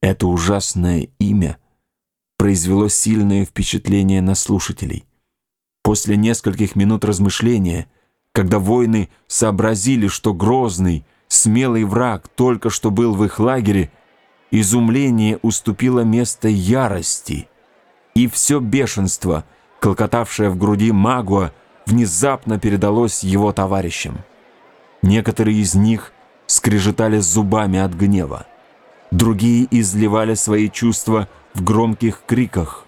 Это ужасное имя произвело сильное впечатление на слушателей. После нескольких минут размышления, когда воины сообразили, что грозный, смелый враг только что был в их лагере, изумление уступило место ярости, и все бешенство, клокотавшее в груди Магуа, внезапно передалось его товарищам. Некоторые из них скрежетали зубами от гнева. Другие изливали свои чувства в громких криках.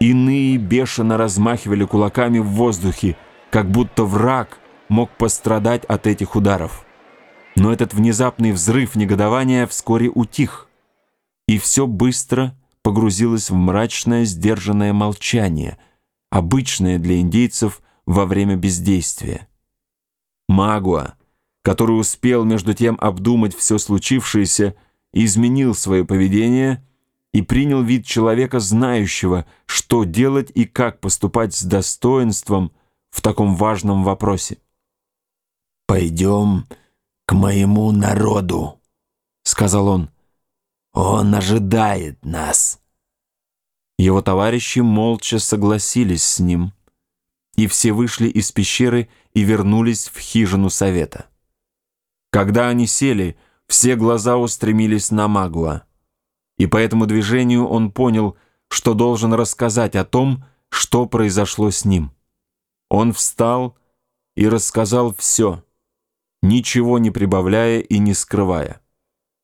Иные бешено размахивали кулаками в воздухе, как будто враг мог пострадать от этих ударов. Но этот внезапный взрыв негодования вскоре утих, и все быстро погрузилось в мрачное сдержанное молчание, обычное для индейцев во время бездействия. Магуа, который успел между тем обдумать все случившееся, изменил свое поведение и принял вид человека, знающего, что делать и как поступать с достоинством в таком важном вопросе. «Пойдем к моему народу», — сказал он. «Он ожидает нас». Его товарищи молча согласились с ним, и все вышли из пещеры и вернулись в хижину совета. Когда они сели, все глаза устремились на Магуа. И по этому движению он понял, что должен рассказать о том, что произошло с ним. Он встал и рассказал все, ничего не прибавляя и не скрывая.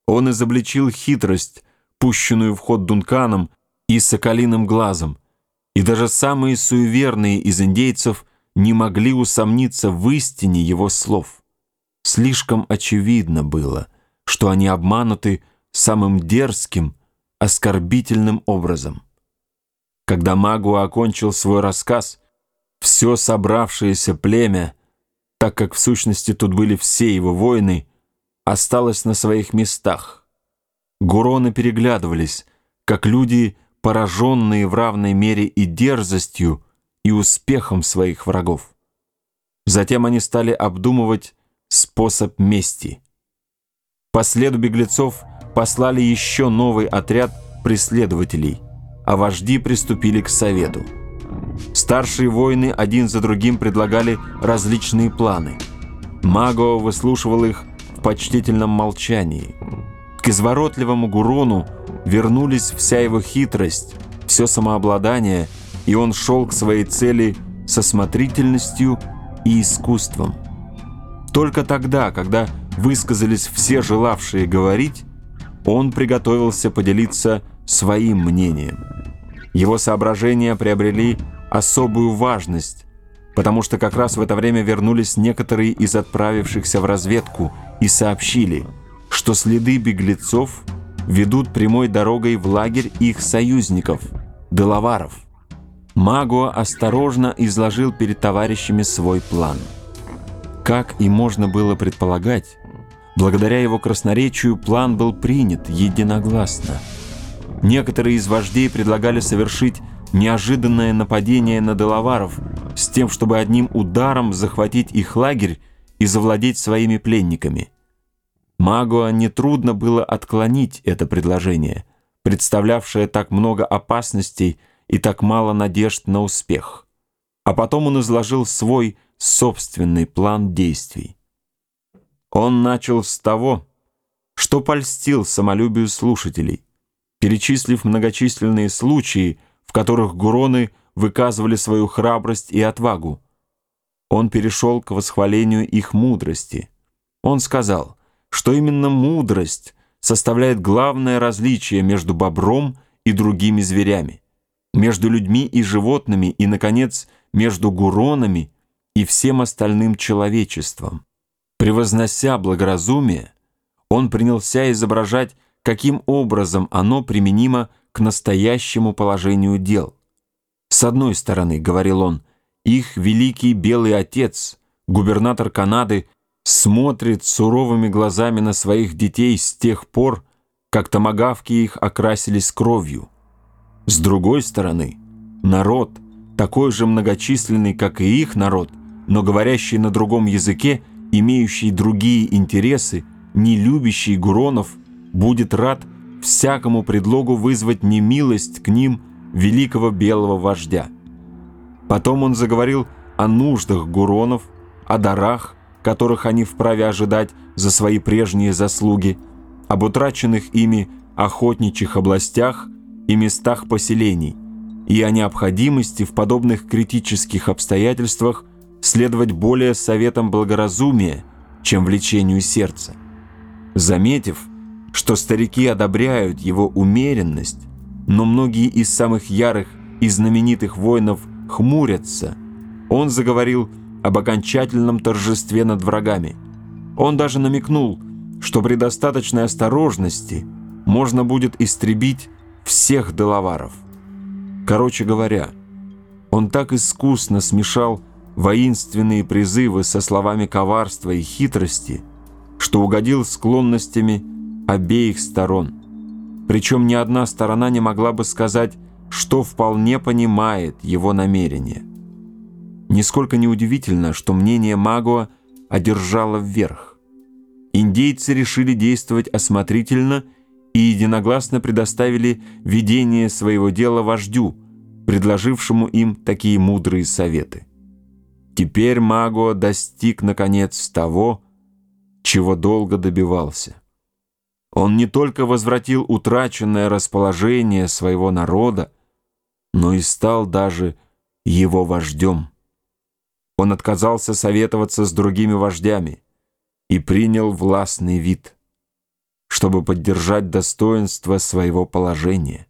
Он изобличил хитрость, пущенную в ход Дунканом и Соколиным глазом, и даже самые суеверные из индейцев не могли усомниться в истине его слов. Слишком очевидно было — что они обмануты самым дерзким, оскорбительным образом. Когда Магу окончил свой рассказ, все собравшееся племя, так как в сущности тут были все его воины, осталось на своих местах. Гуроны переглядывались, как люди, пораженные в равной мере и дерзостью, и успехом своих врагов. Затем они стали обдумывать способ мести – по следу беглецов послали еще новый отряд преследователей, а вожди приступили к совету. Старшие воины один за другим предлагали различные планы. Маго выслушивал их в почтительном молчании. К изворотливому Гурону вернулись вся его хитрость, все самообладание, и он шел к своей цели со смотрительностью и искусством. Только тогда, когда высказались все желавшие говорить, он приготовился поделиться своим мнением. Его соображения приобрели особую важность, потому что как раз в это время вернулись некоторые из отправившихся в разведку и сообщили, что следы беглецов ведут прямой дорогой в лагерь их союзников, Делаваров. Магуа осторожно изложил перед товарищами свой план. Как и можно было предполагать, Благодаря его красноречию план был принят единогласно. Некоторые из вождей предлагали совершить неожиданное нападение на Делаваров с тем, чтобы одним ударом захватить их лагерь и завладеть своими пленниками. Магуа нетрудно было отклонить это предложение, представлявшее так много опасностей и так мало надежд на успех. А потом он изложил свой собственный план действий. Он начал с того, что польстил самолюбию слушателей, перечислив многочисленные случаи, в которых гуроны выказывали свою храбрость и отвагу. Он перешел к восхвалению их мудрости. Он сказал, что именно мудрость составляет главное различие между бобром и другими зверями, между людьми и животными и, наконец, между гуронами и всем остальным человечеством. Превознося благоразумие, он принялся изображать, каким образом оно применимо к настоящему положению дел. С одной стороны, говорил он, их великий белый отец, губернатор Канады, смотрит суровыми глазами на своих детей с тех пор, как томагавки их окрасились кровью. С другой стороны, народ, такой же многочисленный, как и их народ, но говорящий на другом языке – имеющий другие интересы, не любящий Гуронов, будет рад всякому предлогу вызвать немилость к ним великого белого вождя. Потом он заговорил о нуждах гуронов, о дарах, которых они вправе ожидать за свои прежние заслуги, об утраченных ими охотничьих областях и местах поселений, и о необходимости в подобных критических обстоятельствах следовать более советам благоразумия, чем влечению сердца. Заметив, что старики одобряют его умеренность, но многие из самых ярых и знаменитых воинов хмурятся, он заговорил об окончательном торжестве над врагами. Он даже намекнул, что при достаточной осторожности можно будет истребить всех деловаров. Короче говоря, он так искусно смешал воинственные призывы со словами коварства и хитрости, что угодил склонностями обеих сторон. Причем ни одна сторона не могла бы сказать, что вполне понимает его намерение. Нисколько не удивительно, что мнение Магуа одержало вверх. Индейцы решили действовать осмотрительно и единогласно предоставили ведение своего дела вождю, предложившему им такие мудрые советы. Теперь Маго достиг, наконец, того, чего долго добивался. Он не только возвратил утраченное расположение своего народа, но и стал даже его вождем. Он отказался советоваться с другими вождями и принял властный вид, чтобы поддержать достоинство своего положения.